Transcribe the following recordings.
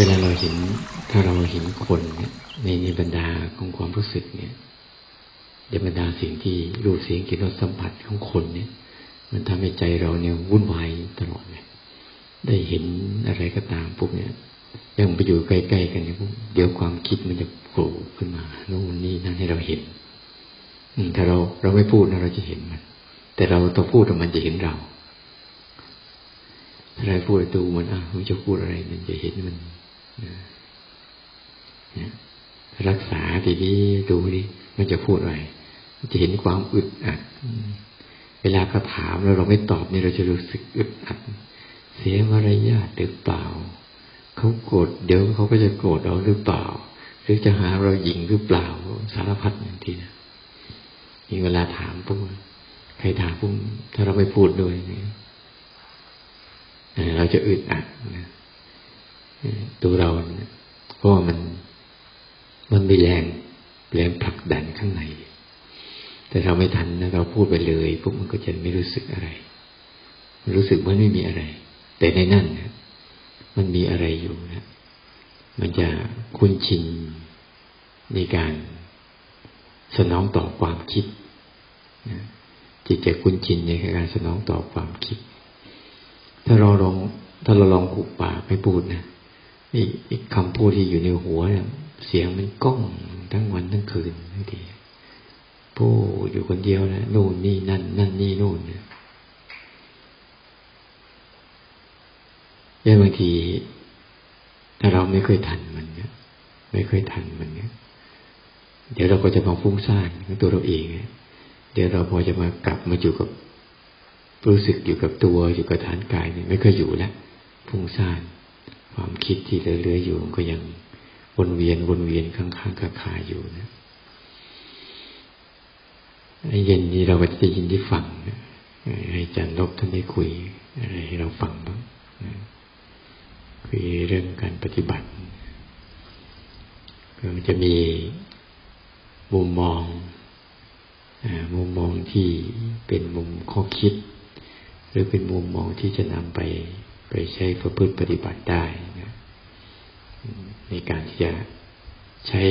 เวลาเราเห็นถ้าเราเห็นคนเนี่ยในในบรรดาของความรู้สึกเนี่ยในบรรดาสิ่งที่รูปเสียงกลิ่นรสสัมผัสของคนเนี่ย มันทำให้ใจเราเนี่ยวุ่นวายตลอดเลยได้เห็นอะไรก็ตามปุ๊บเนี่ยยังไปอยู่ใกล้ๆกันเนี่ยเดี๋ยวความคิดมันจะโผล่ขึ้นมาโน่นนี่นั่นให้เราเห็นถ้าเราเราไม่พูดนะเราจะเห็นมัน แต่เราต้องพูดมันจะเห็นเราอะไราพูดดูมันอะมันจะพูดอะไรมันจะเห็นมัน รักษาทีนี้ดูดิมันจะพูดอะไรมันจะเห็นความอึดอัด เวลาเขาถามแล้วเราไม่ตอบนี่เราจะรู้สึกอึดอัด เสียมารยาทหรือเปล่า เขาโกรธเดี๋ยวเขาก็จะโกรธเราหรือเปล่า หรือจะหาเราหยิงหรือเปล่า สารพัดอย่างทีนะมีเวลาถามปุ๊บใครถามปุ๊บถ้าเราไม่พูดด้วยเนี่ยเราจะอึดอัดนะ ตัวเราเพราะว่ามันมันมีแรงแรงผลักดันข้างใน แต่เราไม่ทันนะเราพูดไปเลยพวกมันก็จะไม่รู้สึกอะไร รู้สึกว่าไม่มีอะไร แต่ในนั่นนะมันมีอะไรอยู่นะมันจะคุ้นชินในการสนองต่อความคิดนะจิตจะคุ้นชินในการสนองต่อความคิด ถ้าเราลองถ้าเราลองหุบปากไม่พูดนะ อีกคำพูดที่อยู่ในหัวเนี่ยเสียงมันก้องทั้งวันทั้งคืนบางทีพูดอยู่คนเดียวนะนู่นนี่นั่น นั่นนี่นู่นเนี่ยบางทีถ้าเราไม่เคยทันมันเนี่ยไม่เคยทันมันเนี่ยเดี๋ยวเราก็จะมาฟุ้งซ่านกับตัวเราเองเดี๋ยวเราพอจะมากลับมาอยู่กับรู้สึกอยู่กับตัวอยู่กับฐานกายเนี่ยไม่เคยอยู่แล้วฟุ้งซ่าน ความคิดที่เลื่อยๆอยู่ก็ยังวนเวียนวนเวียนข้างๆกันคาอยู่นะเย็นนี้เราก็จะยินที่ฟังให้อาจันลบท่านได้คุยอะไรให้เราฟังบ้างคุยเรื่องการปฏิบัติก็จะมีมุมมองมุมมองที่เป็นมุมข้อคิด หรือเป็นมุมมองที่จะนำไป ไปใช้ประพฤติปฏิบัติได้นะในการที่จะใช้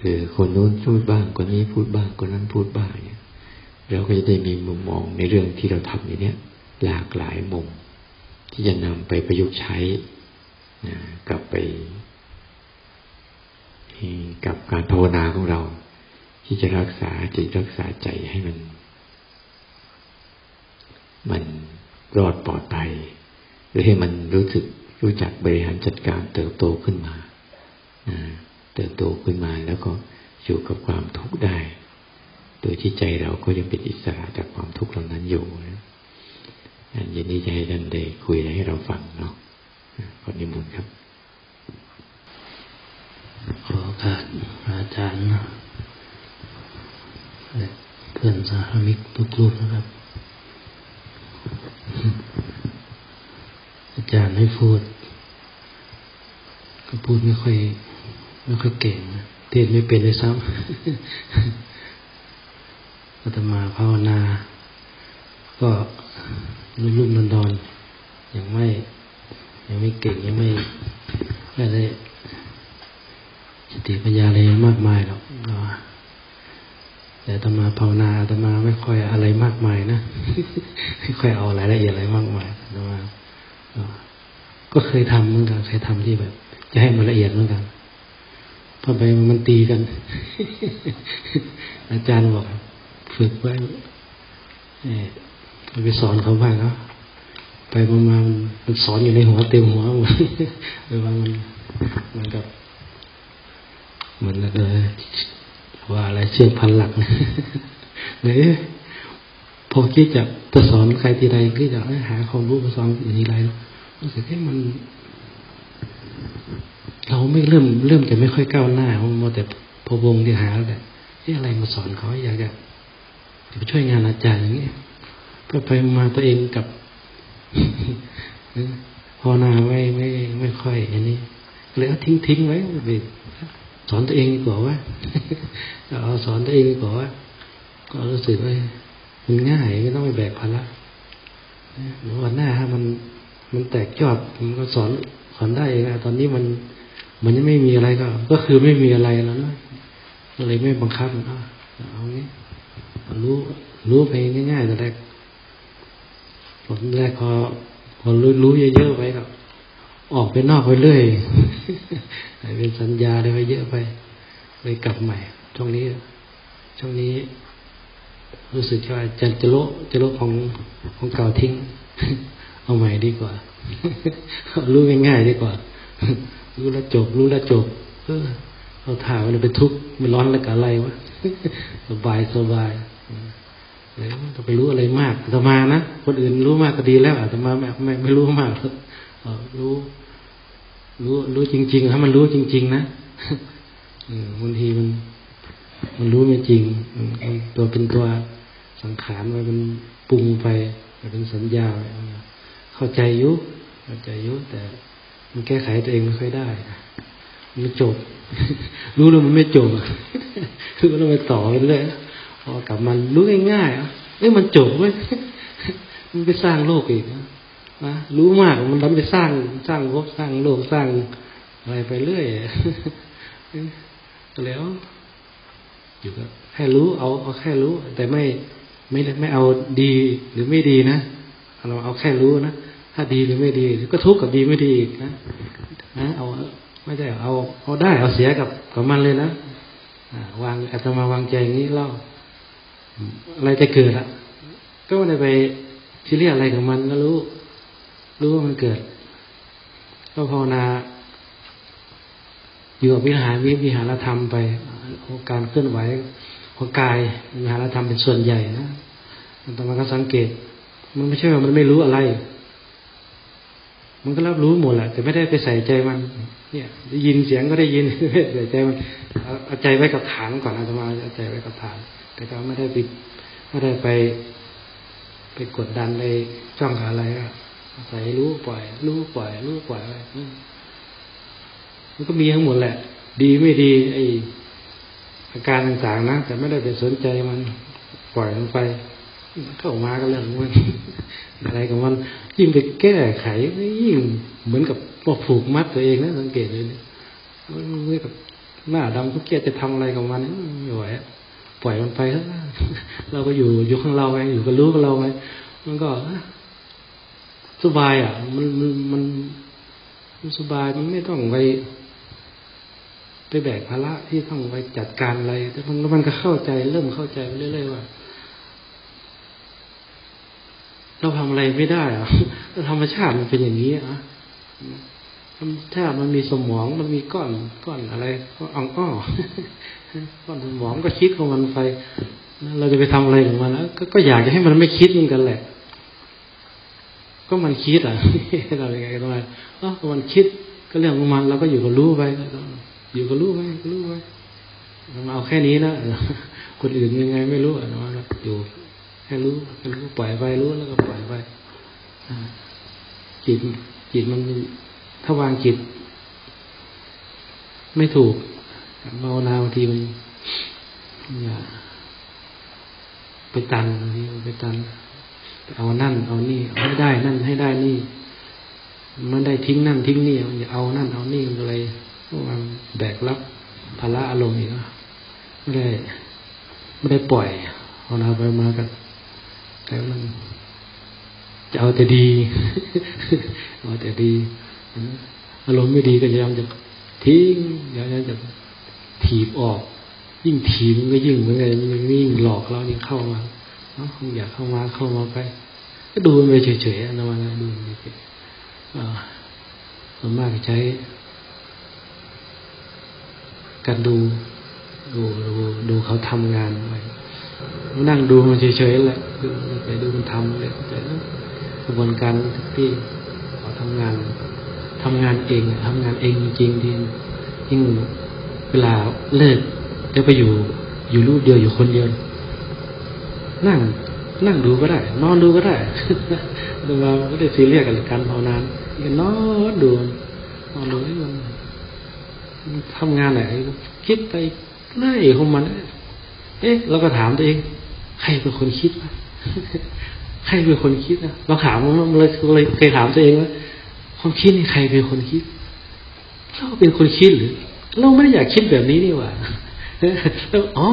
คือคนนู้นพูดบ้างคนนี้พูดบ้างคนนั้นพูดบ้างเนี่ยเราก็จะได้มีมุมมองในเรื่องที่เราทำในนี้หลากหลายมุม ที่จะนำไปประยุกต์ใช้นะกลับไปกับการภาวนาของเรา ที่จะรักษาจิตรักษาใจให้มัน มัน รอดปลอดภัยหรือให้มันรู้สึกรู้จักบริหารจัดการเติบโตขึ้นมาเติบโตขึ้นมาแล้วก็อยู่กับความทุกข์ได้ โดยที่ใจเราก็ยังเป็นอิสระจากความทุกข์เหล่านั้นอยู่นะอันนี้จะให้ท่านได้คุยอะไรให้เราฟังเนาะขอนิมนต์ครับ ขอการอาจารย์เพื่อนสามิกทุกรูปนะครับ อาจารย์ให้พูด ก็พูดไม่ค่อยไม่ค่อยเก่งเทศไม่เป็นเลยซ้ำอาตมาภาวนา ก็รุ่มๆนอนๆยังไม่ยังไม่เก่งยังไม่ไม่ได้สติปัญญาอะไรมากมายหรอก แต่ตมาภาวนาตมาไม่ค่อยอะไรมากมายนะไม่ค่อยเอารายละเอียดอะไรมากมายตมาก็เคยทำเหมือนกันเคยทำที่แบบ จะให้มันละเอียดเหมือนกันพอไปมันตีกัน อาจารย์บอกฝึกไว้ไปสอนเขาบ้างเนาะไปประมาณมันสอนอยู่ในหัวเต็มหัวหมดไปว่ามันมันกับเหมือนเลย ว่าอะไรเชื่อพันหลักเนี่ยพอคิดจะจะสอนใครทีใดก็จะหาความรู้มาสอนอย่างนี้ไรรู้สึกให้มัน เราไม่เริ่มเริ่มจะไม่ค่อยก้าวหน้าเพราะมัแต่พอวงที่หาแต่ที่อะไรมาสอนเขาอยากจะไปช่วยงานอาจารย์อย่างนี้ก็ไปมาตัวเองกับพอนาไม่ไม่ไม่ค่อยอันนี้เลยเอาทิ้งทิ้งไว้ไป สอนตัวเองดีกว่าว่าเอาสอนตัวเองดีกว่าว่าก็รู้สึกว่ามันง่ายไม่ต้องไปแบกภาระวันหน้ามันมันแตกยอดมันก็สอนผ่อนได้เองอะตอนนี้มันมันยังไม่มีอะไรก็ ก็คือไม่มีอะไรแล้วนะก็เลยไม่บังคับเอาเอางี้รู้รู้ไปง่ายๆแต่แรกผลแรกพอพอรู้รู้เยอะๆไปก็ ออกไปนอกไปเรื่อยเป็นสัญญาได้ไปเยอะไปเลยกลับใหม่ ช่วงนี้ ช่วงนี้ รู้สึกว่าจะจะโลจะโลของของเก่าทิ้ง เอาใหม่ดีกว่า รู้ง่ายๆดีกว่า รู้แล้วจบ รู้แล้วจบ เออเอาถ่ายมันเป็นทุกข์มันร้อนแล้วกับอะไรวะสบายสบายเลยต้องไปรู้อะไรมากอาตมานะ คนอื่นรู้มากก็ดีแล้วอาตมาไม่ไม่ไม่รู้มากรู้ รู้รู้จริงๆถ้ามันรู้จริง ๆ นะบางทีมัน มันรู้ไม่จริงตัวเป็นตัวสังขารไว้มันปรุงไปเป็นสัญญาเข้าใจยุเข้าใจยุแต่มันแก้ไขตัวเองไม่ค่อยได้มันจบ รู้แล้วมันไม่จบคือมันไปต่อไปเรื่อยพอกลับมันรู้ง่ายๆเอ้ยมันจบเว้ยมันไปสร้างโลกอีกนะ รู้มากมันทำไปสร้างสร้างภพสร้างโลกสร้างอะไรไปเรื่อยแล้วอยู่ก็แค่รู้เอาเอาแค่รู้ แต่ไม่ไม่ไม่เอาดีหรือไม่ดีนะเราเอาแค่รู้นะถ้าดีหรือไม่ดีก็ทุกข์กับดีไม่ดีอีกนะนะเอาไม่ได้เอาเอาได้เอาเสียกับกับมันเลยนะวางอาตมาวางใจอย่างนี้เล่าอะไรจะเกิดอะ ก็ไม่ได้ไปที่เรียกอะไรกับมันก็รู้ รู้ว่ามันเกิด ก็ภาวนาอยู่กับวิหารวิวิหารธรรมไปการเคลื่อนไหวของกายวิหารธรรมเป็นส่วนใหญ่นะต่อมาก็สังเกต มันไม่ใช่ว่ามันไม่รู้อะไร มันก็รับรู้หมดแหละแต่ไม่ได้ไปใส่ใจมัน เนี่ยได้ยินเสียงก็ได้ยินใส่ใจมันเอาใจไว้กับฐานก่อนอาตมาเอาใจไว้กับฐาน แต่ก็ไม่ได้ไปไม่ได้ไปไปกดดันในจ้องอะไรอะ ใส่รู้ปล่อย รู้ปล่อย รู้ปล่อยมันก็มีทั้งหมดแหละ ดีไม่ดี ไออาการต่างๆนะแต่ไม่ได้ไปสนใจมันปล่อยมันไปเข้ามาก็เรื่องมันอะไรกับมันยิ่งไปแก้ไขยิ่งเหมือนกับพวกผูกมัดตัวเองนะสังเกตเลยมันเหมือนกับหน้าดำก็เกียจะทำอะไรกับมันไม่ไหวปล่อยมันไปแล้วเราก็อยู่อยู่ข้างเราไงอยู่กับรู้กับเราไงมันก็ สบายอะ มันมันมันสบายมันไม่ต้องไปไปแบกภาระที่ต้องไปจัดการอะไรแต่มันมันก็เข้าใจ เริ่มเข้าใจเรื่อยๆว่าเราทำอะไรไม่ได้อะธรรมชาติมันเป็นอย่างนี้อะธรรมชาติมันมีสมองมันมีก้อนก้อนอะไรก็อ่องอ้อก้อนสมองก็คิดของมันไปเราจะไปทำอะไรของมันแล้วก็อยากจะให้มันไม่คิดเหมือนกันแหละ ก็มันคิดอะเราอย่างไงก็ได้อ๋อมันคิดก็เรื่องของมันเราก็อยู่กับรู้ไปอยู่กับรู้ไปรู้ไปเราเอาแค่นี้นะคนอื่นยังไงไม่รู้อะนะอยู่ให้รู้ให้รู้ปล่อยไปรู้แล้วก็ปล่อยไปจิตจิตมันถ้าวางจิต ไม่ถูกภาวนาบางทีมันอย่าไปตันบางทีไปตัน เอานั่นเอานี่เอาให้ได้นั่นให้ได้นี่ มันได้ทิ้งนั่นทิ้งนี่เอานั่นเอานี่มันอะไรมันแบกรับภาระอารมณ์อีกไม่ได้ไม่ได้ปล่อยภาวนาไปมากันแต่มันจะเอาแต่ดีเอาแต่ดีอารมณ์ไม่ดีก็พยายามจะทิ้งพยายามจะถีบออก ยิ่งถีบมันก็ยิ่งเหมือนกันนยิ่งหลอกเรายิ่เข้ามา เนาอยากเข้ามาเข้ามาไป ก็ดูมันไปเฉยๆนะวันดูมันไปส่วนมากใช้ การดูดูดูดูเขาทำงานไปนั่งดูมันเฉยๆแหละดูไปดูมันทำเลยแต่กระบวนการที่เขาทำงานทำงานเองทำงานเองจริงๆที่ยิ่งเวลาเลิกจะไปอยู่อยู่รูปเดียวอยู่คนเดียว นั่ง นั่งดูก็ได้ นอนดูก็ได้ดูมาไม่ได้ซีเรียสกับการภาวนาก็นอนดูนอนดูให้มันทำงานไหนคิดไปเรื่อยของมัน เอ๊ะเราก็ถามตัวเองใครเป็นคนคิดวะใครเป็นคนคิดนะเราถามมันเลยเลยเคยถามตัวเองว่าความคิดนี่ใครเป็นคนคิด เราเป็นคนคิดหรือ เราไม่ได้อยากคิดแบบนี้นี่หว่า อ๋อ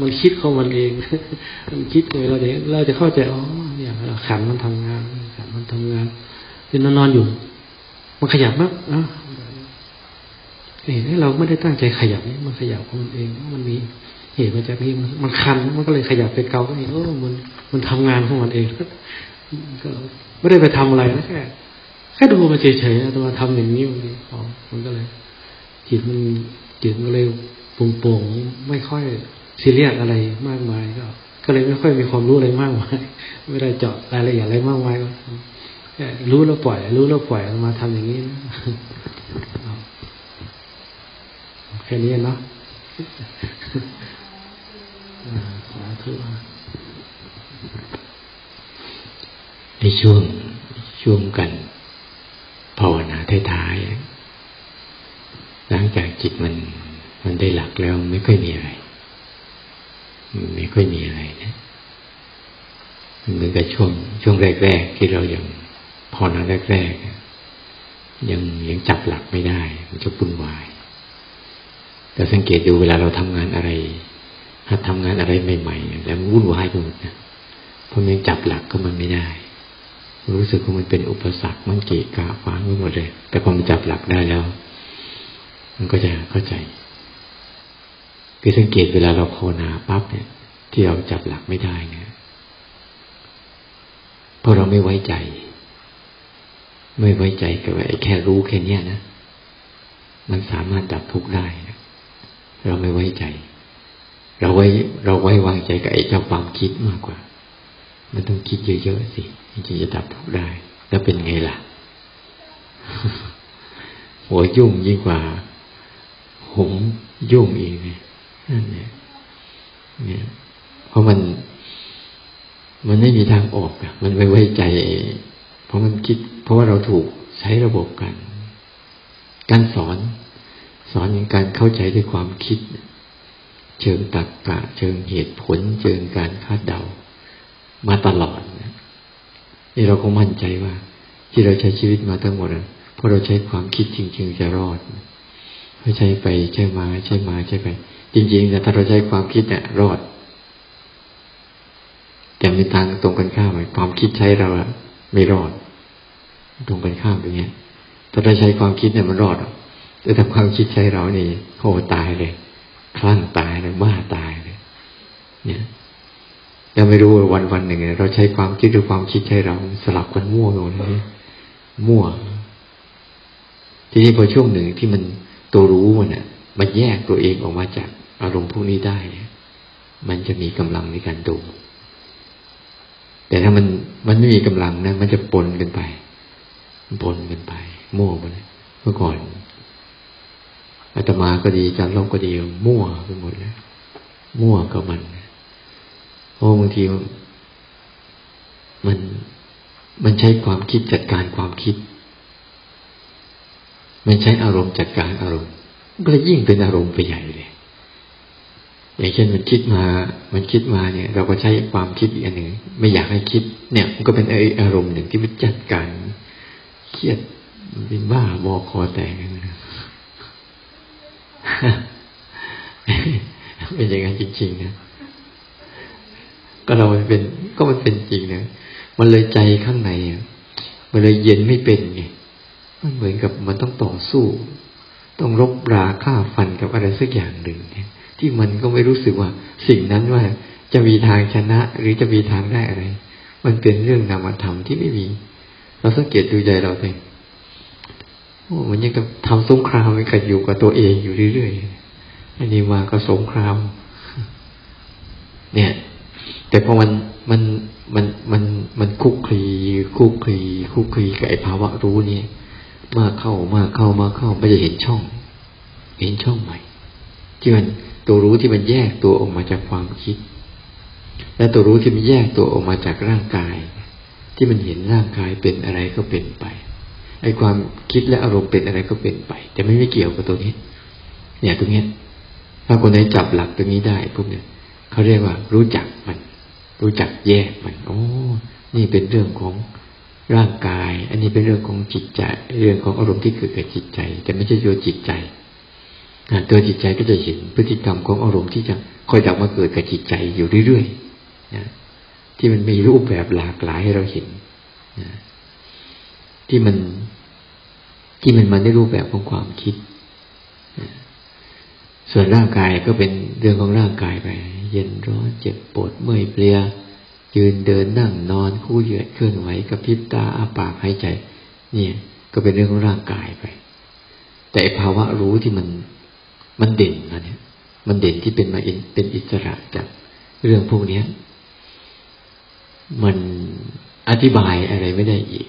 มันคิดของมันเอง มันคิดเลยเราจะเราจะเข้าใจ อ๋อ เนี่ยขันมันทำงาน ขันมันทำงานเป็นนอนอยู่ มันขยับมากอะเห็นเราไม่ได้ตั้งใจขยับ มันขยับของมันเอง มันมีเหตุมาจากนี่มันคัน มันก็เลยขยับไปเกาก็เองโอ้มันมันทำงานของมันเองก็ไม่ได้ไปทำอะไรนะแค่แค่ดูมาเฉยๆนะตัวทำอย่างนี้มันอ๋อมันก็เลยจิตมันจิตมันเลยปุ โป่งไม่ค่อยซีเรียสอะไรมากมายก็ ก็เลยไม่ค่อยมีความรู้อะไรมากมายไม่ได้เจาะรายละเอียดอะไรมากมายก็รู้แล้วปล่อย รู้แล้วปล่อยมาทำอย่างนี้แค่นี้เนาะสาธุในช่วงช่วงกันภาวนาท้ายๆหลังจากจิตมัน มันได้หลักแล้วไม่ค่อยมีอะไรไม่ค่อยมีอะไรนะเหมือนกับช่วง ช่วงแรกๆที่เรายังพอนาแรกๆยังยังจับหลักไม่ได้ มันจะปุ่นวายแต่สังเกตดูเวลาเราทำงานอะไรถ้าทำงานอะไรใหม่ๆแล้วมันวุ่นวายไปหมดนะเพราะมันจับหลักก็มันไม่ได้ รู้สึกว่ามันเป็นอุปสรรคมันเกะกะฟังไปหมดเลย แต่พอมันจับหลักได้แล้ว มันก็จะเข้าใจ คือสังเกตเวลาเราภาวนาปั๊บเนี่ย ที่เราจับหลักไม่ได้เนี่ยเพราะเราไม่ไว้ใจ ไม่ไว้ใจกับไอ้แค่รู้แค่เนี้ยนะมันสามารถดับทุกข์ได้นะเราไม่ไว้ใจ เราไว้ เราไว้วางใจกับไอ้เจ้าความคิดมากกว่า มันต้องคิดเยอะๆสิจริงจะดับทุกข์ได้ แล้วเป็นไงล่ะ หัวยุ่งยิ่งกว่าหงยุ่งอีกเนี่ย เนี่ยเนี่ยเพราะมัน มันไม่มีทางออกอะมันไม่ไว้ใจ เพราะมันคิด เพราะว่าเราถูกใช้ระบบกัน การสอน สอนอย่างการเข้าใจด้วยความคิด เชิงตรรกะ เชิงเหตุผล เชิงการคาดเดา มาตลอดนี่เราก็มั่นใจว่า ที่เราใช้ชีวิตมาทั้งหมดเพราะเราใช้ความคิดจริงๆจะรอดไม่ใช่ไปใช่มาใช่มาใช่ไป จริงๆนี่ถ้าเราใช้ความคิดเนี่ยรอด แต่มีทางตรงกันข้ามความคิดใช้เราไม่รอด ตรงกันข้ามอย่างเงี้ยถ้าเราใช้ความคิดเนี่ยมันรอดแต่ถ้าความคิดใช้เรานี่โหตายเลยคลั่งตายเลยบ้าตายเลย เนี่ยยังไม่รู้วันวันหนึ่งเราใช้ความคิดหรือความคิดใช้เราสลับกันมั่วหมดเลยมั่ว ทีนี้พอช่วงหนึ่งที่มันตัวรู้มันอะ มันแยกตัวเองออกมาจาก อารมณ์พวกนี้ได้มันจะมีกำลังในการดู แต่ถ้ามันมันไม่มีกำลังนะมันจะปนกันไปปนกันไปมั่วไปเลยเมื่อก่อนอาตมาก็ดีจันลบก็ดี มั่วไปหมดเลยมั่วกับมันเพราะบางทีมันมันใช้ความคิดจัดการความคิด มันใช้อารมณ์จัดการอารมณ์ก็เลยยิ่งเป็นอารมณ์ไปใหญ่เลย อย่างเช่นมันคิดมา มันคิดมาเนี่ย เราก็ใช้ความคิดอีกอันหนึ่งไม่อยากให้คิด เนี่ย มันก็เป็นอารมณ์หนึ่งที่มันจัดการเครียดเป็นบ้าบอคอแตกนะเป็นอย่างนั้นจริงๆนะก็เราเป็น ก็มันเป็นจริงนะมันเลยใจข้างในมันเลยเย็นไม่เป็นไงมันเหมือนกับมันต้องต่อสู้ ต้องรบราฆ่าฟันกับอะไรสักอย่างหนึ่งเนี่ย ที่มันก็ไม่รู้สึกว่า สิ่งนั้นว่าจะมีทางชนะหรือจะมีทางได้อะไร มันเป็นเรื่องนามธรรมที่ไม่มี เราสังเกตดูใจเราเองโอ้มันยังกับทำสงครามมันกับอยู่กับตัวเองอยู่เรื่อยๆอันนี้มาก็สงคราม เนี่ย แต่พอมันมันมันมันมันคุกคลีคุกคลีคุกคลีกับไอ้ภาวะรู้เนี่ยมากเข้ามากเข้ามาเข้าไม่จะเห็นช่อง เห็นช่องใหม่ที่มัน ตัวรู้ที่มันแยกตัวออกมาจากความคิด และตัวรู้ที่มันแยกตัวออกมาจากร่างกาย ที่มันเห็นร่างกายเป็นอะไรก็เป็นไปไอ้ความคิดและอารมณ์เป็นอะไรก็เป็นไป แต่ไม่ไม่เกี่ยวกับตัวนี้ เนี่ยตรงนี้ถ้าคนไหนจับหลักตรงนี้ได้พวกเนี่ยเขาเรียกว่า รู้จักมัน รู้จักแยกมันโอ้นี่เป็นเรื่องของร่างกาย อันนี้เป็นเรื่องของจิตใจ เรื่องของอารมณ์ที่เกิดกับจิตใจ แต่ไม่ใช่ตัวจิตใจ ตัวจิตใจก็จะเห็นพฤติกรรมของอารมณ์ที่จะคอยดับมาเกิดกับจิตใจอยู่เรื่อยๆนะที่มันมีรูปแบบหลากหลายให้เราเห็นนะที่มันที่มันมาในรูปแบบของความคิดนะส่วนร่างกายก็เป็นเรื่องของร่างกายไป เย็นร้อนเจ็บปวดเมื่อยเปลียยืนเดินนั่งนอนคู่เหยียดเคลื่อนไหวกับพิบตาอาปากหายใจ เนี่ย ก็เป็นเรื่องของร่างกายไป แต่ภาวะรู้ที่มัน มันเด่นมาเนี่ย มันเด่นที่เป็นมาเป็นอิสระจากเรื่องพวกนี้มันอธิบายอะไรไม่ได้อีก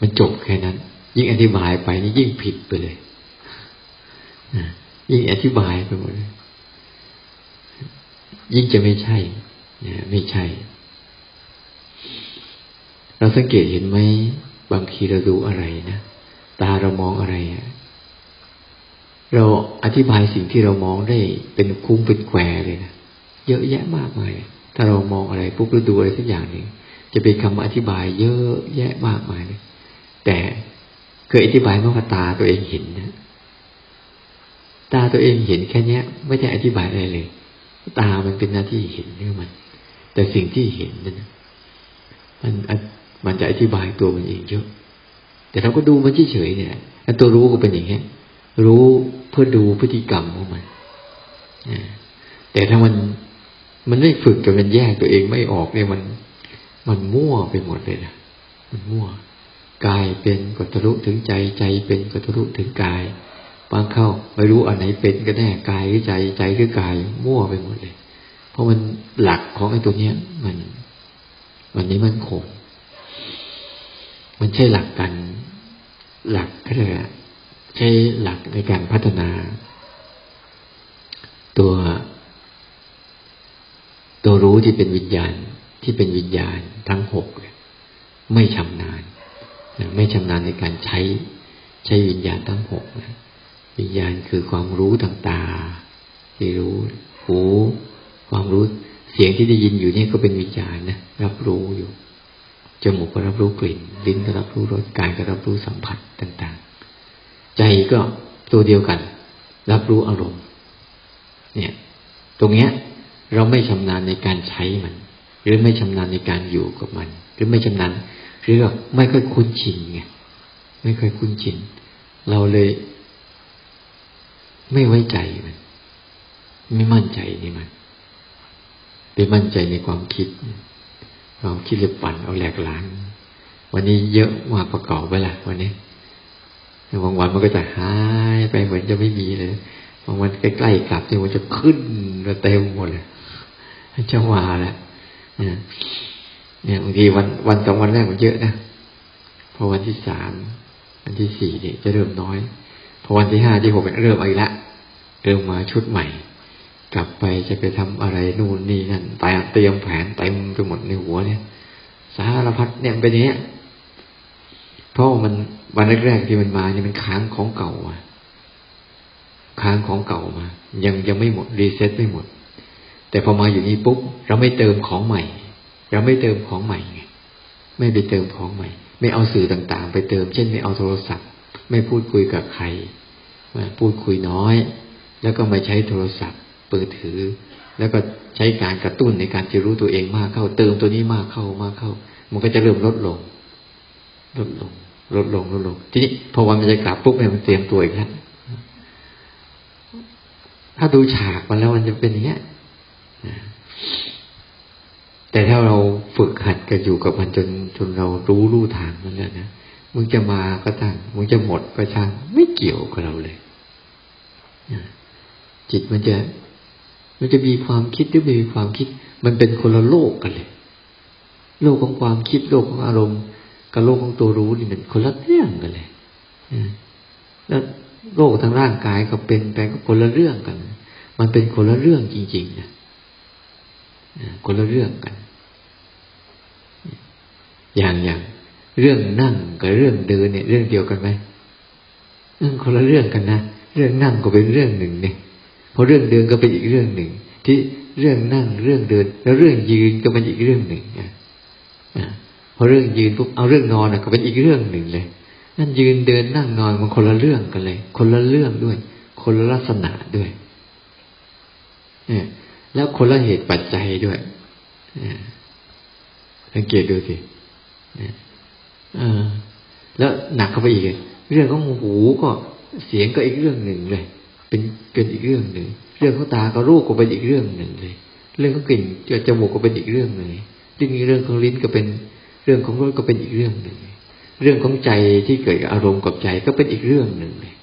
มันจบแค่นั้น ยิ่งอธิบายไปนี่ยิ่งผิดไปเลยยิ่งอธิบายไปหมดเลยยิ่งจะไม่ใช่ไม่ใช่ เราสังเกตเห็นไหมบางทีเราดูอะไรนะ ตาเรามองอะไร เราอธิบายสิ่งที่เรามองได้เป็นคุ้งเป็นแควเลยนะเยอะแยะมากมาย ถ้าเรามองอะไรปุ๊บเราดูอะไรสักอย่างหนึ่งจะเป็นคำอธิบายเยอะแยะมากมายเลยแต่เคยอธิบายเมื่อตาตัวเองเห็นนะตาตัวเองเห็นแค่เนี้ย ไม่ได้อธิบายอะไรเลย ตามันเป็นหน้าที่เห็นเนี่ยมัน แต่สิ่งที่เห็นนั้นมันมันจะอธิบายตัวมันเองเยอะ แต่เราก็ดูมันเฉยๆเนี่ยตัวรู้ก็เป็นอย่างเนี้ย รู้เพื่อดูพฤติกรรมของมันแต่ถ้ามันมันไม่ฝึกจนมันแยกตัวเองไม่ออกเนี่ยมัน มันมั่วไปหมดเลยนะมันมั่วกายเป็นก็ทะลุถึงใจใจเป็นก็ทะลุถึงกายบางเข้าไม่รู้อันไหนเป็นก็แน่กายหรือใจใจหรือกายมั่วไปหมดเลย เพราะมันหลักของไอ้ตัวเนี้ย มันมันนี้มันคงมันใช่หลักกัน หลักก็เลย ใช้หลักในการพัฒนา ตัว ตัวรู้ที่เป็นวิญญาณที่เป็นวิญญาณทั้งหกไม่ชำนาญไม่ชำนาญในการใช้ใช้วิญญาณทั้งหกวิญญาณคือความรู้ทางตา ที่รู้หูความรู้เสียงที่ได้ยินอยู่นี่ก็เป็นวิญญาณนะรับรู้อยู่จมูกก็รับรู้กลิ่น ลิ้นก็รับรู้รสกายก็รับรู้สัมผัสต่าง ใจก็ตัวเดียวกัน รับรู้อารมณ์ เนี่ย ตรงเนี้ย เราไม่ชำนาญในการใช้มัน หรือไม่ชำนาญในการอยู่กับมัน หรือไม่ชำนาญหรือไม่ค่อยคุ้นชินไงไม่ค่อยคุ้นชิน เราเลย ไม่ไว้ใจมัน ไม่มั่นใจในมันไปมั่นใจในความคิดความคิดเลยปั่นเอาแหลกหลาน วันนี้เยอะมากประกอบไปละวันนี้ บางวันมันก็จะหายไปเหมือนจะไม่มีเลยบางวันใกล้ๆกลับที่มันจะขึ้นมาเต็มหมดเลยจะว่าแหละเนี่ยบางทีวันวันสองวันแรกมันเยอะนะพอวันที่สามวันที่สี่เนี่ยจะเริ่มน้อยพอวันที่ห้าที่หกเริ่มอีกละเริ่มมาชุดใหม่ กลับไปจะไปทำอะไรนู่นนี่นั่นไปเตรียมแผนเต็มไปหมดในหัวเนี่ย สารพัดเนี่ยเป็นอย่างนี้ เพราะมันวันแรกๆที่มันมาเนี่ยมันค้างของเก่าอะค้างของเก่ามา ยังยังไม่หมดรีเซ็ตไม่หมด แต่พอมาอยู่นี้ปุ๊บเราไม่เติมของใหม่ เราไม่เติมของใหม่ไงไม่ไปเติมของใหม่ ไม่เอาสื่อต่างๆ ไปเติม เช่นไม่เอาโทรศัพท์ ไม่พูดคุยกับใครพูดคุยน้อย แล้วก็ไม่ใช้โทรศัพท์เปิดถือ แล้วก็ใช้การกระตุ้นในการจะรู้ตัวเองมากเข้า เติมตัวนี้มากเข้ามากเข้า มันก็จะเริ่มลดลงลดลง ลดลงลดลง ทีนี้พอวันมันจะกลับปุ๊บเนี่ยมันเตรียมตัวอีกแล้วถ้าดูฉากมาแล้วมันจะเป็นอย่างเงี้ยแต่ถ้าเราฝึกหัดกันอยู่กับมันจนจนเรารู้รู้ทางมันแล้วนะมึงจะมาก็ตั้งมึงจะหมดก็ช่างไม่เกี่ยวกับเราเลยจิตมันจะ มันจะมีความคิดหรือไม่มีความคิด มันเป็นคนละโลกกันเลย โลกของความคิดโลกของอารมณ์ กับโลกของตัวรู้นี่มันคนละเรื่องกันเลยแล้วโลกทางร่างกายก็เป็นไปก็คนละเรื่องกัน มันเป็นคนละเรื่องจริงๆนะคนละเรื่องกัน อย่างอย่างเรื่องนั่งกับเรื่องเดินเนี่ย เรื่องเดียวกันไหมคนละเรื่องกันนะเรื่องนั่งก็เป็นเรื่องหนึ่งเนี่ยพอเรื่องเดินก็เป็นอีกเรื่องหนึ่ง ที่เรื่องนั่งเรื่องเดิน แล้วเรื่องยืนก็เป็นอีกเรื่องหนึ่งนะ พอเรื่องยืนปุ๊บเอาเรื่องนอนก็เป็นอีกเรื่องหนึ่งเลยนั่นยืนเดินนั่งนอนมันคนละเรื่องกันเลย คนละเรื่องด้วย คนละลักษณะด้วยเนี่ยแล้วคนละเหตุปัจจัยด้วยสังเกตดูสิแล้วหนักเข้าไปอีก เรื่องของหูก็เสียงก็อีกเรื่องหนึ่งเลย เป็นเป็นอีกเรื่องหนึ่ง เรื่องของตาก็รูปก็เป็นอีกเรื่องหนึ่งเลย เรื่องของกลิ่นจมูกก็เป็นอีกเรื่องหนึ่งเรื่องเรื่องของลิ้นก็เป็น เรื่องของรสก็เป็นอีกเรื่องหนึ่ง เรื่องของใจที่เกิดกับอารมณ์กับใจก็เป็นอีกเรื่องหนึ่งเลย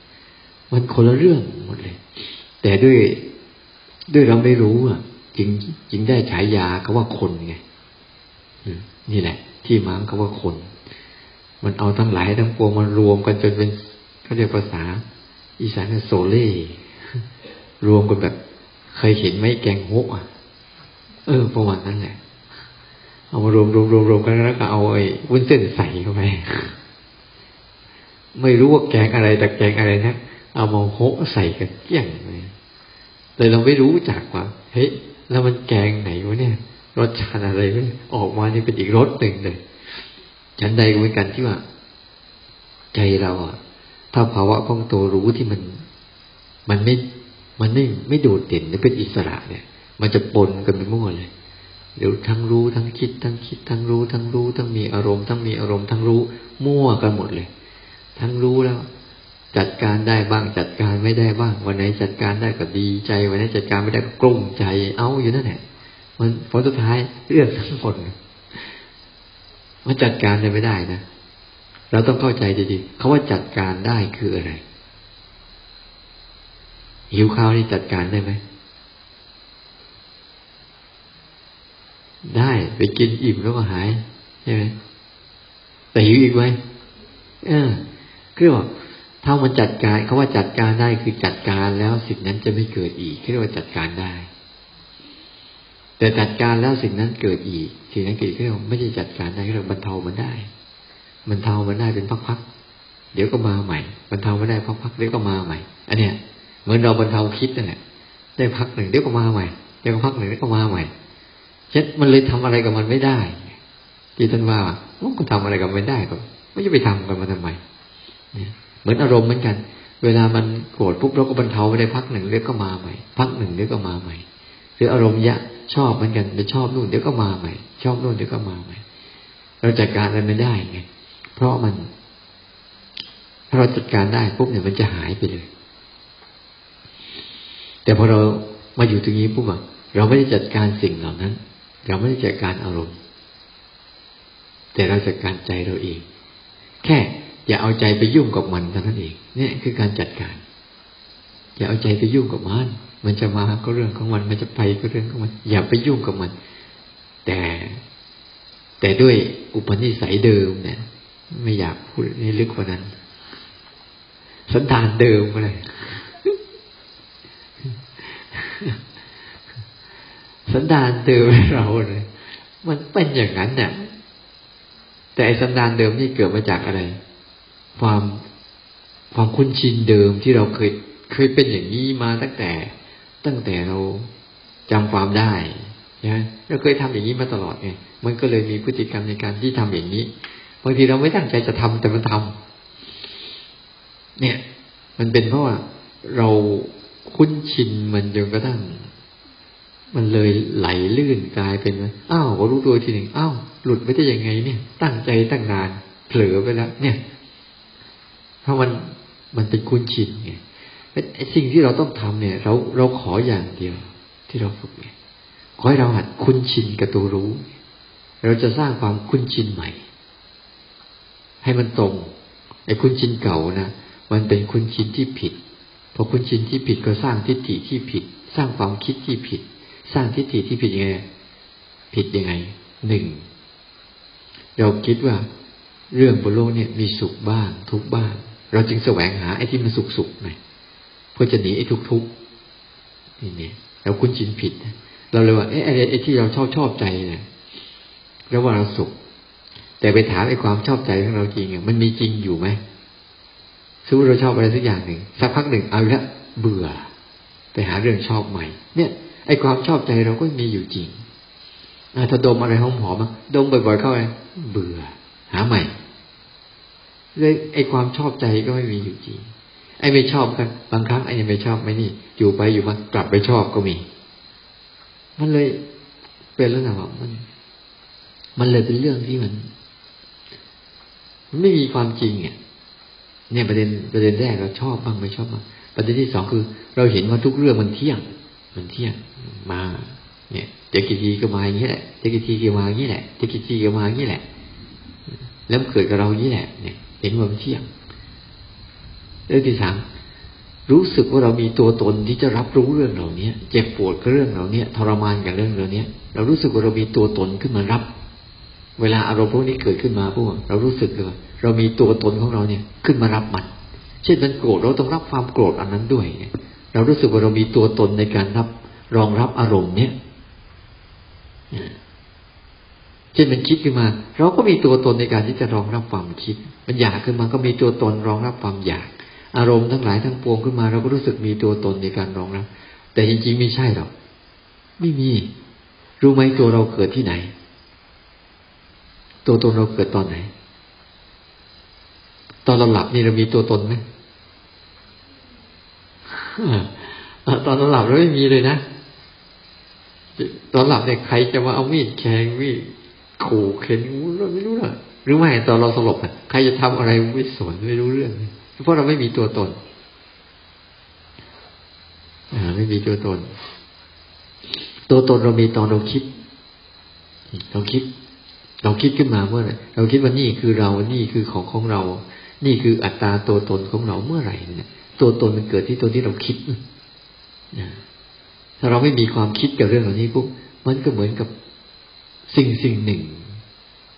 มันคนละเรื่องหมดเลย แต่ด้วยด้วยเราไม่รู้อะจึงจึงได้ฉายาเขาว่าคนไงนี่แหละ ที่มาเขาว่าคน มันเอาทั้งหลายทั้งปวงมันรวมกันจนเป็นเขาเรียกภาษา อีสานโซเล่รวมกันแบบ เคยเห็นไหมแกงฮกอะ เออประวัตินั้นแหละ เอามารวมรวมรวมรวมกันแล้วก็เอาไอ้วุ้นเส้นใส่เข้าไปไม่รู้ว่าแกงอะไรแต่แกงอะไรนะเอามาโหใส่กันเกี้ยงเลยแต่เราไม่รู้จักว่าเฮ้ยแล้วมันแกงไหนวะเนี่ยรสชาติอะไรวะออกมานี่เป็นอีกรสหนึ่งเลยฉันใดเหมือนกันที่ว่า ใจเราอะ ถ้าภาวะของตัวรู้ที่มัน มันไม่มันไม่ไม่โดดเด่นเป็นอิสระเนี่ย มันจะปนกันไปมั่วเลย เดี๋ยวทั้งรู้ทั้งคิด ทั้งคิด ทั้งรู้ทั้งรู้ทั้งมีอารมณ์ทั้งมีอารมณ์ทั้งรู้มั่วกันหมดเลย ทั้งรู้แล้ว จัดการได้บ้างจัดการไม่ได้บ้าง วันไหนจัดการได้ก็ดีใจ วันไหนจัดการไม่ได้ก็กลุ้มใจ เอาอยู่นั่นแหละมันผลสุดท้ายเรื่องทั้งหมดมันจัดการไม่ได้นะเราต้องเข้าใจดีๆเขาว่าจัดการได้คืออะไรหิวข้าวนี่จัดการได้ไหม ได้ ไปกินอิ่มแล้วก็หายใช่ไหมแต่หิวอีกไหมเออคือว่าถ้ามันจัดการเขาว่าจัดการได้คือจัดการแล้วสิ่งนั้นจะไม่เกิดอีกเรียกว่าจัดการได้ แต่จัดการแล้วสิ่งนั้นเกิดอีกสิ่งนั้นเกิดขึ้นไม่ใช่จัดการได้เราบรรเทามันได้บรรเทามันได้เป็นพักๆเดี๋ยวก็มาใหม่บรรเทาไม่ได้พักๆเดี๋ยวก็มาใหม่ อันเนี้ยเหมือนเราบรรเทาคิดนั่นแหละได้พักหนึ่งเดี๋ยวก็มาใหม่เดี๋ยวก็พักหนึ่งเดี๋ยวก็มาใหม่ ฉะนั้นมันเลยทำอะไรกับมันไม่ได้ที่ท่านว่ามันก็ทำอะไรกับมันไม่ได้ก็ไม่จะไปทำกับมันทำไมเหมือนอารมณ์เหมือนกัน เวลามันโกรธปุ๊บเราก็บรรเทาไปได้พักหนึ่งเดี๋ยวก็มาใหม่ พักหนึ่งเดี๋ยวก็มาใหม่หรืออารมณ์ยะชอบเหมือนกันไปชอบนู่นเดี๋ยวก็มาใหม่ ชอบนู่นเดี๋ยวก็มาใหม่ เราจัดการมันไม่ได้ไงเพราะมันถ้าเราจัดการได้ปุ๊บเนี่ยมันจะหายไปเลย แต่พอเรามาอยู่ตรงนี้ปุ๊บอะเราไม่ได้จัดการสิ่งเหล่านั้น เราไม่ได้จัดการอารมณ์ แต่เราจัดการใจเราเอง แค่อย่าเอาใจไปยุ่งกับมันเท่านั้นเองเนี่ยคือการจัดการ อย่าเอาใจไปยุ่งกับมัน มันจะมาก็เรื่องของมัน มันจะไปก็เรื่องของมัน อย่าไปยุ่งกับมัน แต่แต่ด้วยอุปนิสัยเดิมเนี่ย ไม่อยากพูดให้ลึกกว่านั้น สันดานเดิมอะไร สันดานเดิมเราเลย มันเป็นอย่างนั้นเนี่ยแต่สันดานเดิมนี่เกิดมาจากอะไร ความความคุ้นชินเดิมที่เราเคยเคยเป็นอย่างนี้มาตั้งแต่ ตั้งแต่เราจำความได้นะเราเคยทำอย่างนี้มาตลอดไงมันก็เลยมีพฤติกรรมในการที่ทำอย่างนี้บางทีเราไม่ตั้งใจจะทำแต่มันทำเนี่ย มันเป็นเพราะว่าเราคุ้นชินมันจนกระทั่ง มันเลยไหลลื่นกลายเป็นว่าอ้าวรู้ตัวทีหนึ่งอ้าวหลุดไปได้ยังไงเนี่ย ตั้งใจตั้งนานเผลอไปแล้ว เนี่ย เพราะมันมันเป็นคุ้นชินไงไอ้สิ่งที่เราต้องทำเนี่ย เราเราขออย่างเดียว ที่เราฝึกเนี่ยขอให้เราหัดคุ้นชินกับตัวรู้ เราจะสร้างความคุ้นชินใหม่ ให้มันตรงไอ้คุ้นชินเก่านะมันเป็นคุ้นชินที่ผิดพอคุ้นชินที่ผิดก็สร้างทิฏฐิที่ผิด สร้างความคิดที่ผิด สร้างทิฏฐิที่ผิดยังไง ผิดยังไงหนึ่งเราคิดว่าเรื่องบนโลกเนี่ยมีสุขบ้าง ทุกบ้าง เราจึงแสวงหาไอ้ที่มันสุขสุขหน่อยเพื่อจะหนีไอ้ทุกทุกนี่เนี่ยเราคุ้นชินผิด เราเลยว่าเอ๊ะไอ้ที่เราชอบชอบใจเนี่ยแล้วว่าเราสุข แต่ไปถามไอ้ความชอบใจของเราจริงอะมันมีจริงอยู่ไหมสมมติเราชอบอะไรสักอย่างหนึ่งสักพักหนึ่งเอาละเบื่อ ไปหาเรื่องชอบใหม่ เนี่ย ไอ้ความชอบใจเราก็มีอยู่จริงถ้าดมอะไรหอมหอมดมบ่อยๆเข้าไปเบื่อ หาใหม่เลยไอ้ความชอบใจก็ไม่มีอยู่จริง ไอ้ไม่ชอบกัน บางครั้งไอ้ยังไม่ชอบไม่นี่ อยู่ไปอยู่มากลับไปชอบก็มี มันเลยเป็นแล้วนะว่ามัน มันเลยเป็นเรื่องที่มันมันไม่มีความจริงเนี่ยเนี่ยประเด็นประเด็นแรกเราชอบบ้างไม่ชอบบ้างประเด็นที่สองคือ เราเห็นว่าทุกเรื่องมันเที่ยง มันเที่ยงมา เนี่ยจะกี่ทีก็มาอย่างนี้แหละจะกี่ทีก็มาอย่างนี้แหละจะกี่ทีก็มาอย่างนี้แหละ แล้วเกิดกับเราอย่างนี้แหละ เนี่ย เห็นว่ามันเที่ยงเรื่องที่สามรู้สึกว่าเรามีตัวตนที่จะรับรู้เรื่องเหล่านี้เจ็บปวดกับเรื่องเหล่านี้ทรมานกับเรื่องเหล่านี้เรารู้สึกว่าเรามีตัวตนขึ้นมารับ เวลาอารมณ์พวกนี้เกิดขึ้นมาพวกเรารู้สึกเลยว่าเรามีตัวตนของเราเนี่ย ขึ้นมารับมัน เช่นมันโกรธเราต้องรับความโกรธอันนั้นด้วยเนี่ย เรารู้สึกว่าเรามีตัวตนในการรับรองรับอารมณ์เนี่ยเช่นมันคิดขึ้นมา เราก็มีตัวตนในการที่จะรองรับความคิด มันอยากขึ้นมาก็มีตัวตนรองรับความอยาก อารมณ์ทั้งหลายทั้งปวงขึ้นมา เราก็รู้สึกมีตัวตนในการรองรับ แต่จริงๆไม่ใช่หรอกไม่มี รู้ไหมตัวเราเกิดที่ไหน ตัวตนเราเกิดตอนไหน ตอนเราหลับนี่เรามีตัวตนไหม ตอนเราหลับเราไม่มีเลยนะ ตอนหลับเนี่ยใครจะมาเอามีดแทงมีดขู่เข็นเราไม่รู้หรอกหรือไม่ตอนเราสลบอะใครจะทำอะไรไม่สนไม่รู้เรื่อง เพราะเราไม่มีตัวตนไม่มีตัวตน ตัวตนเรามีตอนเราคิด เราคิด เราคิดขึ้นมาเมื่อไหร่เราคิดว่านี่คือเรา นี่คือของของเรา นี่คืออัตตาตัวตนของเราเมื่อไหร่เนี่ย ตัวตนมันเกิดที่ตัวที่เราคิดถ้าเราไม่มีความคิดกับเรื่องเหล่านี้ปุ๊บมันก็เหมือนกับสิ่งสิ่งหนึ่ง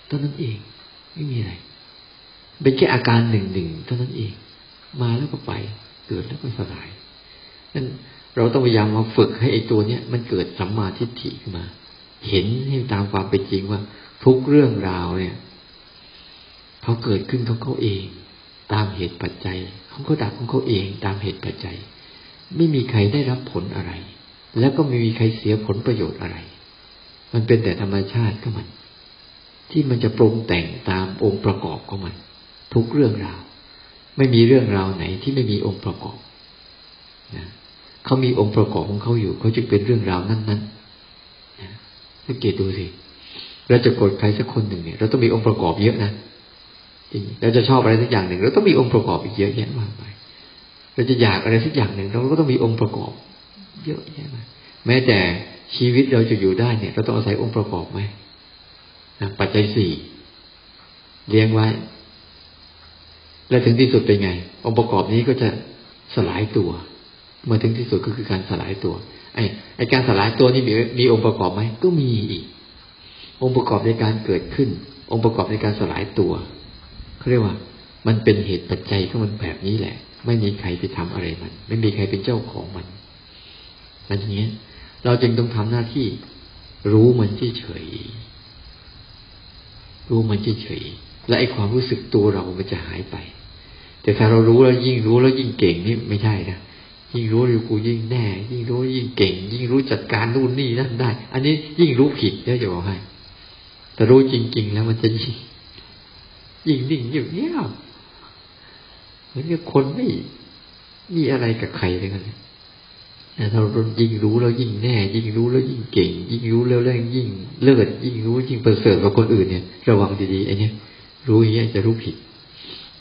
เท่านั้นเอง ไม่มีอะไรเป็นแค่อาการหนึ่งหนึ่งเท่านั้นเอง มาแล้วก็ไป เกิดแล้วก็สลายนั้นเราต้องพยายามมาฝึกให้ไอ้ตัวเนี้ยมันเกิดสัมมาทิฏฐิขึ้นมา เห็นให้ตามความเป็นจริงว่า ทุกเรื่องราวเนี่ยเขาเกิดขึ้นของเขาเอง ตามเหตุปัจจัย เขาก็ดับของเขาเองตามเหตุปัจจัย ไม่มีใครได้รับผลอะไร แล้วก็ไม่มีใครเสียผลประโยชน์อะไร มันเป็นแต่ธรรมชาติของมัน ที่มันจะปรุงแต่งตามองค์ประกอบของมัน ทุกเรื่องราว ไม่มีเรื่องราวไหนที่ไม่มีองค์ประกอบนะเขามีองค์ประกอบของเขาอยู่เขาจึงเป็นเรื่องราวนั้นๆนะสังเกตดูสิเราจะโกดใครสักคนหนึ่งเนี่ย เราต้องมีองค์ประกอบเยอะนะ เราจะชอบอะไรสักอย่างหนึ่งเราต้องมีองค์ประกอบอีกเยอะแยะมากไปเราจะอยากอะไรสักอย่างหนึ่งเราก็ต้องมีองค์ประกอบ เยอะแยะมากแม้แต่ชีวิตเราจะอยู่ได้เนี่ย เราต้องอาศัยองค์ประกอบไหมปัจจัยสี่เลี้ยงไว้ และถึงที่สุดเป็นไง องค์ประกอบนี้ก็จะสลายตัว เมื่อถึงที่สุดก็คือการสลายตัวไอ้ไอการสลายตัวนี่มีมีองค์ประกอบไหมก็มีอีก องค์ประกอบในการเกิดขึ้น องค์ประกอบในการสลายตัว เขาเรียกว่า มันเป็นเหตุปัจจัยของมันแบบนี้แหละ ไม่มีใครไปทำอะไรมัน ไม่มีใครเป็นเจ้าของมันมันอย่างนี้เราจึงต้องทำหน้าที่ รู้มันเฉยรู้มันเฉยและไอความรู้สึกตัวเรามันจะหายไป แต่ถ้าเรารู้แล้วยิ่งรู้แล้วยิ่งเก่งนี่ไม่ใช่นะยิ่งรู้อยู่กูยิ่งแน่ ยิ่งรู้ยิ่งเก่ง ยิ่งรู้จัดการนู่นนี่นั่นได้ อันนี้ยิ่งรู้ผิดเนี่ยจะบอกให้แต่รู้จริง ๆ แล้วมันจะยิ่ง ยิ่งนิ่งยิ่งเงียบเหมือนกับคนไม่มีอะไรกับใครเลยกันเลยถ้าเรายิ่งรู้แล้วยิ่งแน่ ยิ่งรู้แล้วยิ่งเก่ง ยิ่งรู้แล้วแล้วยิ่งเลิศยิ่งรู้ยิ่งประเสริฐกว่าคนอื่นเนี่ย ระวังดีๆไอ้นี่รู้อย่างนี้จะรู้ผิด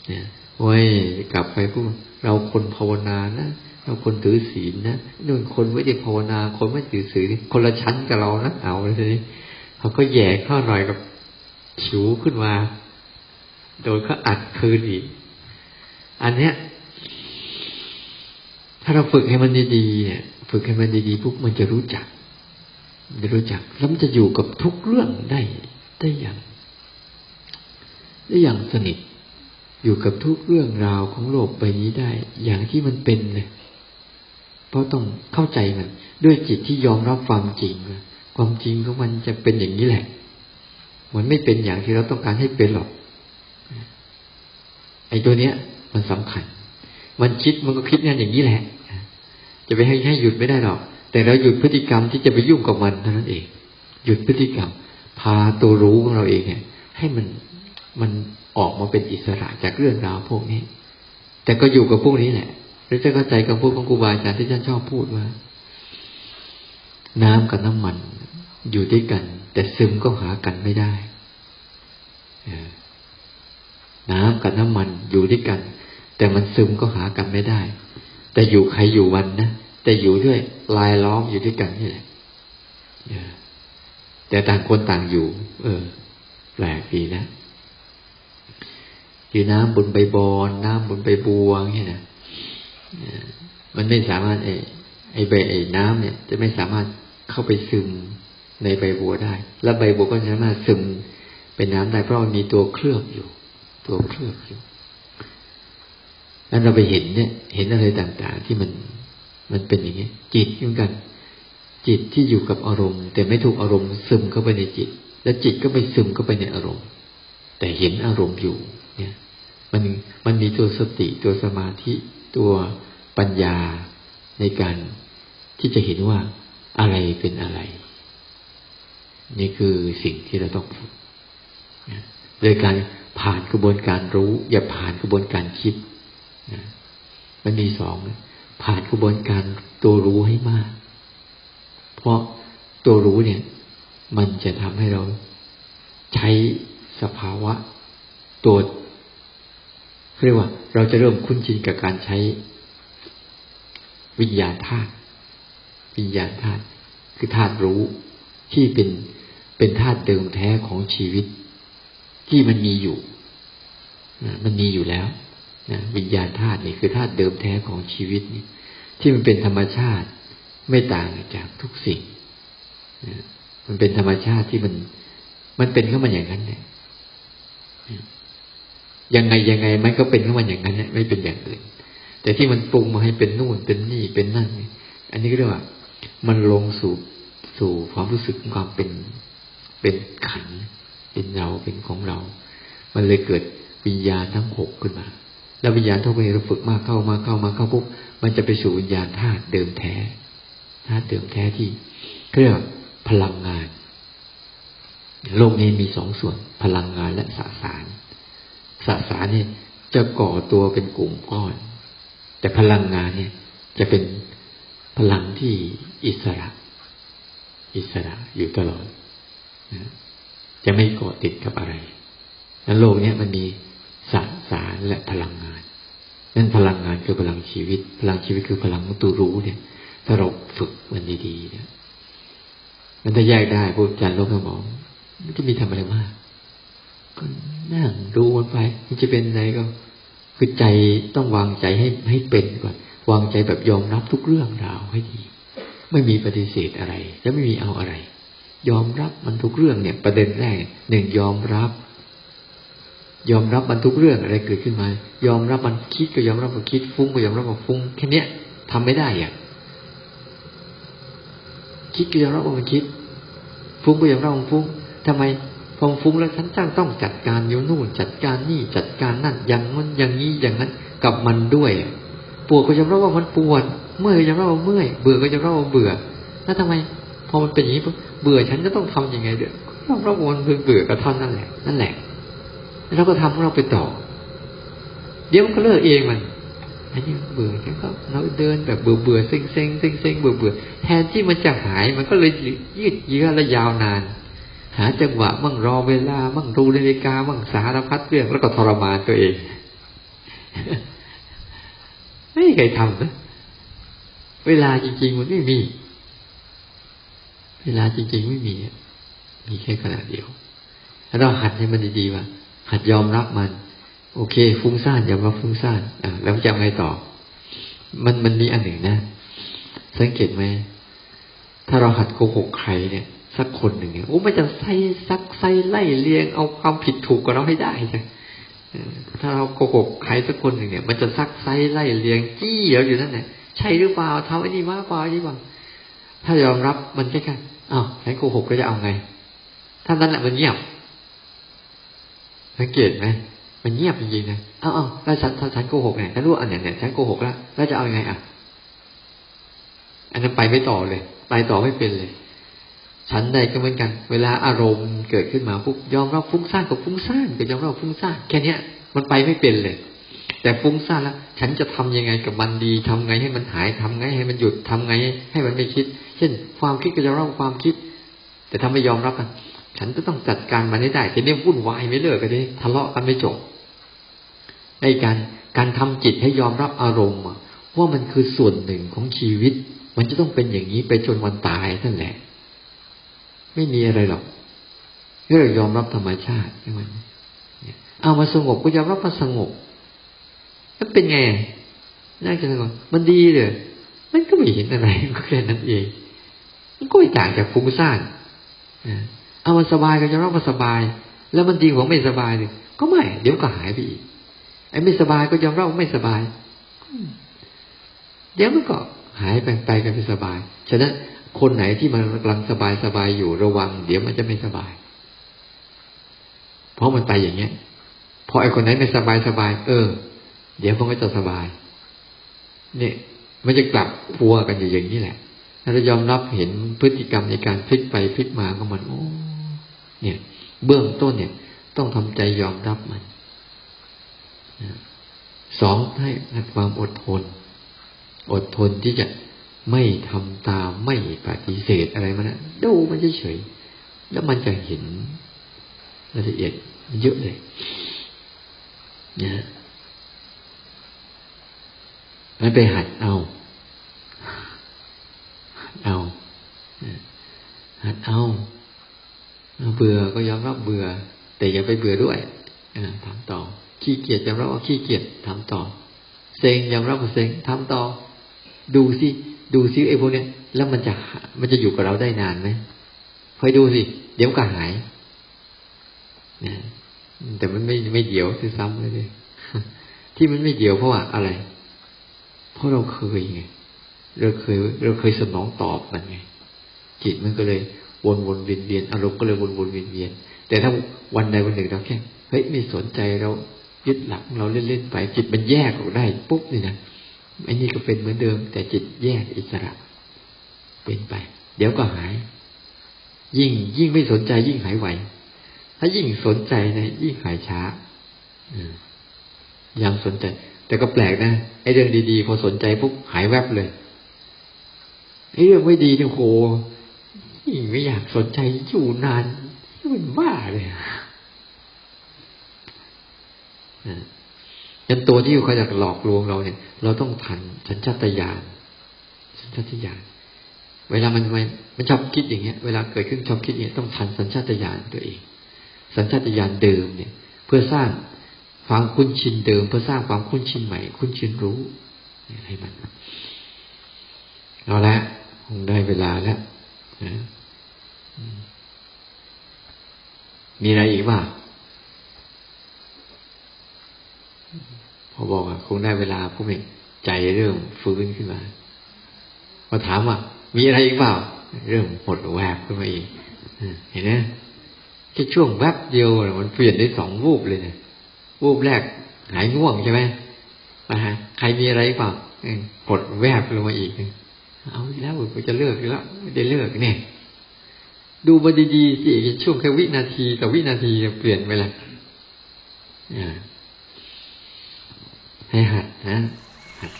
เนี่ยโอ้ยกลับไปพูดเราคนภาวนานะเราคนถือศีลนะนู่นคนไม่ได้ภาวนา คนไม่ถือศีลคนละชั้นกับเรานะเอาเลยทีนี้เขาก็แย่เข้าหน่อยกับฉิวขึ้นมา โดยเขาอัดคืนอีก อันเนี้ย ถ้าเราฝึกให้มันดีๆเนี่ย ฝึกให้มันดีๆปุ๊บมันจะรู้จักจะรู้จัก แล้วมันจะอยู่กับทุกเรื่องได้ได้อย่าง ได้อย่างสนิท อยู่กับทุกเรื่องราวของโลกใบนี้ได้ อย่างที่มันเป็นเลยเพราะต้องเข้าใจมัน ด้วยจิตที่ยอมรับความจริงความจริงของมันจะเป็นอย่างนี้แหละ มันไม่เป็นอย่างที่เราต้องการให้เป็นหรอก ไอ้ตัวเนี้ย มันสำคัญ มันคิดมันก็คิดงั้นอย่างนี้แหละ จะไปให้ให้หยุดไม่ได้หรอก แต่เราหยุดพฤติกรรมที่จะไปยุ่งกับมันเท่านั้นเอง หยุดพฤติกรรม พาตัวรู้ของเราเองเนี่ย ให้มันมันออกมาเป็นอิสระจากเรื่องราวพวกนี้ แต่ก็อยู่กับพวกนี้แหละหรือจะเข้าใจกับพวกของครูบาอาจารย์ที่ท่านชอบพูดว่า น้ำกับน้ำมันอยู่ด้วยกัน แต่ซึมก็หากันไม่ได้ น้ำกับน้ำมันอยู่ด้วยกัน แต่มันซึมก็หากันไม่ได้ แต่อยู่ใครอยู่วันนะแต่อยู่ด้วยลายล้อมอยู่ด้วยกันนี่แหละแต่ต่างคนต่างอยู่ เออ แปลกดีนะคือน้ำบนใบบอนน้ำบนใบบัวเนี่ยนะมันไม่สามารถไอ้ไอ้ใบไอ้น้ำเนี่ย จะไม่สามารถเข้าไปซึมในใบบัวได้ แล้วใบบัวก็สามารถซึมเป็นน้ำได้เพราะมันมีตัวเคลือบอยู่ ตัวเคลือบอยู่นั้นเราไปเห็นเนี่ย เห็นอะไรต่างๆ ที่มันมันเป็นอย่างนี้จิตเหมือนกัน จิตที่อยู่กับอารมณ์ แต่ไม่ถูกอารมณ์ซึมเข้าไปในจิต และจิตก็ไม่ซึมเข้าไปในอารมณ์ แต่เห็นอารมณ์อยู่ เนี่ย มันมันมีตัวสติตัวสมาธิตัวปัญญาในการที่จะเห็นว่าอะไรเป็นอะไร นี่คือสิ่งที่เราต้องฝึกโดยการ ผ่านกระบวนการรู้ อย่าผ่านกระบวนการคิดมันมีสองผ่านกระบวนการตัวรู้ให้มาก เพราะตัวรู้เนี่ย มันจะทำให้เรา ใช้สภาวะตัวเรียกว่า เราจะเริ่มคุ้นชินกับการใช้ วิญญาณธาตุวิญญาณธาตุคือธาตุรู้ที่เป็นเป็นธาตุเดิมแท้ของชีวิต ที่มันมีอยู่มันมีอยู่แล้วนะวิญญาณธาตุนี่คือธาตุเดิมแท้ของชีวิตนี่ที่มันเป็นธรรมชาติไม่ต่างจากทุกสิ่งนะมันเป็นธรรมชาติที่มัน มันเป็นเข้ามาอย่างนั้นเนี่ยยังไงยังไงมันก็เป็นเข้ามาอย่างนั้นเนี่ยไม่เป็นอย่างอื่น แต่ที่มันปรุงมาให้เป็นนู่นเป็นนี่เป็นนั่นอันนี้ก็เรียกว่า มันลงสู่สู่ความรู้สึกความเป็นเป็นขัน เป็นเราเป็นของเรา มันเลยเกิดวิญญาณทั้งหกขึ้นมา แล้ววิญญาณทั้งหกเราฝึกมากเข้ามาเข้ามาเข้าปุ๊บมันจะไปสู่วิญญาณธาตุเดิมแท้ธาตุเดิมแท้ที่เรียกพลังงาน โลกนี้มีสองส่วน พลังงานและสสาร สสารเนี่ยจะก่อตัวเป็นกลุ่มก้อน แต่พลังงานเนี่ย จะเป็นพลังที่อิสระ อิสระอยู่ตลอดนะ จะไม่เกาะติดกับอะไรนั้นโลกนี้มันมีสสารและพลังงาน นั่นพลังงานคือพลังชีวิต พลังชีวิตคือพลังมุตุรู้เนี่ย ถ้าเราฝึกมันดีๆเนี่ยมันจะแยกได้พวกจันโลกสมองมันจะมีทำอะไรมาก ก็นั่งดูมันไป มันจะเป็นอะไรก็คือใจต้องวางใจให้ให้เป็นก่อน วางใจแบบยอมรับทุกเรื่องราวให้ดี ไม่มีปฏิเสธอะไร และไม่มีเอาอะไร ยอมรับมันทุกเรื่องเนี่ย ประเด็นแรกหนึ่งยอมรับ ยอมรับมันทุกเรื่องอะไรเกิดขึ้นมา ยอมรับมันคิดก็ยอมรับมันคิดฟุ้งก็ยอมรับมันฟุ้งแค่เนี้ยทำไม่ได้อะคิดก็ยอมรับว่ามันคิด ฟุ้งก็ยอมรับมันฟุ้งทำไมพอฟุ้งแล้วฉันจ้างต้องจัดการยู่นู่นจัดการนี่จัดการนั่นอย่างนั้นอย่างนี้อย่างนั้นกับมันด้วยปวดก็ยอมรับว่ามันปวดเมื่อยก็ยอมรับว่าเมื่อยเบื่อก็ยอมรับว่าเบื่อแล้วทำไมพอมันเป็นอย่างนี้ เบื่อฉันจะต้องทํำยังไงเดี๋ยวยอมรับว่ามันเบื่อก็ท่านนั่นแหละนั่นแหละแล้วก็ทำของเราไปต่อ เดี๋ยวมันก็เลิกเองมันอันนี้เบื่อแล้วก็เราเดินแบบเบื่อเบื่อเซ็งเซ็งเซ็งเซ็งเบื่อเบื่อแทนที่มันจะหายมันก็เลยยืดเยื้อและยาวนาน หาจังหวะมั่งรอเวลามั่งดูนาฬิกามั่งสารพัดเรื่องแล้วก็ทรมานตัวเองไม่เคยทำนะเวลาจริงๆมันไม่มี เวลาจริงๆไม่มี มีแค่ขนาดเดียวเราหัดให้มันดีๆว่า หัดยอมรับมัน โอเค ฟุ้งซ่านยอมรับฟุ้งซ่านอะแล้วจะไงต่อ มันมันมีอันหนึ่งนะ สังเกตไหม ถ้าเราหัดโกหกใครเนี่ยสักคนหนึ่งเนี่ยโอ้มันจะใส่ซักใส่ไล่เลียงเอาความผิดถูกกับเราให้ได้ใช่ถ้าเราโกหกใครสักคนหนึ่งเนี่ย มันจะซักไซไล่เลียงจี้เราอยู่นั่นแหละใช่หรือเปล่าทำไอ้นี่มากกว่าไอ้นี่บ้างถ้ายอมรับมันแค่แค่ อ้าวฉันโกหกก็จะเอาไงถ้านั้นแหละมันเงียบสังเกตไหมมันเงียบจริงๆนะอ้าวแล้วฉันถ้าฉันโกหกเนี่ยฉันรู้อันเนี้ยเนี่ยฉันโกหกแล้วแล้วจะเอายังไงอะ อันนั้นไปไม่ต่อเลย ไปต่อไม่เป็นเลย ฉันใดก็เหมือนกัน เวลาอารมณ์เกิดขึ้นมาปุ๊บยอมรับฟุ้งซ่านกับฟุ้งซ่านกับยอมรับฟุ้งซ่านแค่เนี้ยมันไปไม่เป็นเลย แต่ฟุ้งซ่านแล้วฉันจะทำยังไงกับมันดีทำไงให้มันหายทำไงให้มันหยุดทำไง ให้มันไม่คิด เช่น ความคิดก็ยอมรับความคิด แต่ถ้าไม่ยอมรับกันฉันจะต้องจัดการมันให้ได้ทีนี้วุ่นวายไม่เลิกกันเลยทะเลาะกันไม่จบในการการทำจิตให้ยอมรับอารมณ์ว่ามันคือส่วนหนึ่งของชีวิต มันจะต้องเป็นอย่างนี้ไปจนวันตายนั่นแหละ ไม่มีอะไรหรอกเรื่องยอมรับธรรมชาติใช่ไหมเอามาสงบก็ยอมรับมาสงบ แล้วเป็นไงน่าจะสงมันดีเลยมันก็ไม่เห็นอะไรก็แค่นั้นเอง มันก็ไม่ต่างจากฟุ้งซ่านเอามันสบายก็ยอมรับมาสบาย แล้วมันดีกว่าไม่สบายเลยก็ไม่ เดี๋ยวก็หายไปอีกไอ้ไม่สบายก็ยอมรับไม่สบาย เดี๋ยวมันก็หายไปไปกันไปสบาย ฉะนั้นคนไหนที่มันกำลังสบายสบายอยู่ระวัง เดี๋ยวมันจะไม่สบาย เพราะมันไปอย่างเงี้ยพอไอ้คนไหนไม่สบายสบาย เออ เดี๋ยวมันก็จะสบาย เนี่ยมันจะกลับพัวกันอยู่อย่างนี้แหละถ้าเรายอมรับเห็นพฤติกรรมในการพลิกไปพลิกมาของมันโอ้เนี่ย เบื้องต้นเนี่ย ต้องทำใจยอมรับมันสองให้ความอดทน อดทนที่จะไม่ทำตามไม่ปฏิเสธอะไรมันนะดูมันเฉยๆแล้วมันจะเห็นรายละเอียดเยอะเลยนะ มันไปหัดเอา เอาหัดเอาเบื่อก็ยอมรับเบื่อ แต่อย่าไปเบื่อด้วยถามต่อ ขี้เกียจยอมรับว่าขี้เกียจทำต่อ เซ็งยอมรับว่าเซ็งทำต่อ ดูสิดูซิไอ้พวกเนี้ยแล้วมันจะมันจะอยู่กับเราได้นานไหมคอยดูสิ เดี๋ยวก็หายนะแต่มันไม่ไม่เดี่ยวคือซ้ำเลยที่มันไม่เดี่ยวเพราะว่าอะไร ราะเราเคยไงเราเคยเราเคยสนองตอบมันไงจิตมันก็เลยวนวนเวียนเวียนอารมณ์ก็เลยวนวนเวียนเวียนแต่ถ้าวันใดวันหนึ่งเราแค่เฮ้ยไม่สนใจเรายึดหลักเราเล่นๆไป จิตมันแยกออกได้ปุ๊บนี่นะไอ้นี่ก็เป็นเหมือนเดิม แต่จิตแยกอิสระ เป็นไป เดี๋ยวก็หาย ยิ่งยิ่งไม่สนใจ ยิ่งหายไวถ้ายิ่งสนใจนะยิ่งหายช้ายังสนใจ แต่ก็แปลกนะไอ้เรื่องดีๆพอสนใจปุ๊บหายแวบเลยไอ้เรื่องไม่ดีเนี่ยโหไม่อยากสนใจอยู่นานมันบ้าเลยยันตัวที่เขาอยากหลอกลวงเราเนี่ย เราต้องทันสัญชาตญาณสัญชาตญาณเวลามันมันมันชอบคิดอย่างเงี้ย เวลาเกิดขึ้นชอบคิดอย่างเงี้ยต้องทันสัญชาตญาณตัวเอง สัญชาตญาณเดิมเนี่ย เพื่อสร้าง ความคุ้นชินเดิมเพื่อสร้างความคุ้นชินใหม่ คุ้นชินรู้ให้มันเอาละคงได้เวลาแล้วนะมีอะไรอีกบ้างพอบอกอะคงได้เวลาพวกนี้ใจเริ่มฟื้นขึ้นมาพอถามว่ามีอะไรอีกเปล่า เริ่มหดแวบขึ้นมาอีกเห็นไหมแค่ช่วงแวบเดียวมันเปลี่ยนได้สองวูบเลยเนี่ย วูบแรกหายง่วงใช่ไหมนะฮะใครมีอะไรเปล่าหดแวบลงมาอีก เอาแล้วกูจะเลิกแล้วไม่ได้เลิกเนี่ย ดูมาดีๆสิช่วงแค่วินาทีกับวินาทีเปลี่ยนไปละให้หัดนะหัด